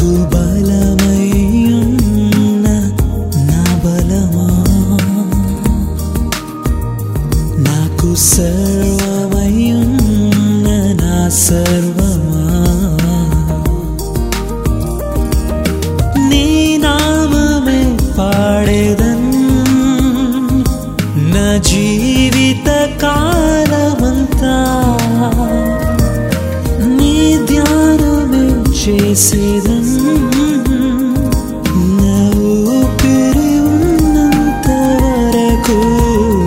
నాకు బలమై ఉన్న నా బలమా? నాకు సర్వమై ఉన్న నా సర్వమా? నీ నామమే పాడేదన్ నీ ధ్యానమే చేసేదా Cool.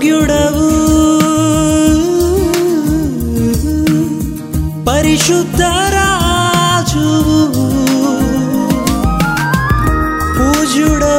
యోగ్యుడవు. పరిశుద్ధ రాజు పూజుడవు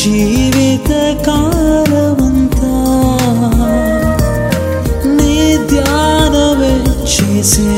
జీవిత కాలమంతా నీ ధ్యానమే చేసే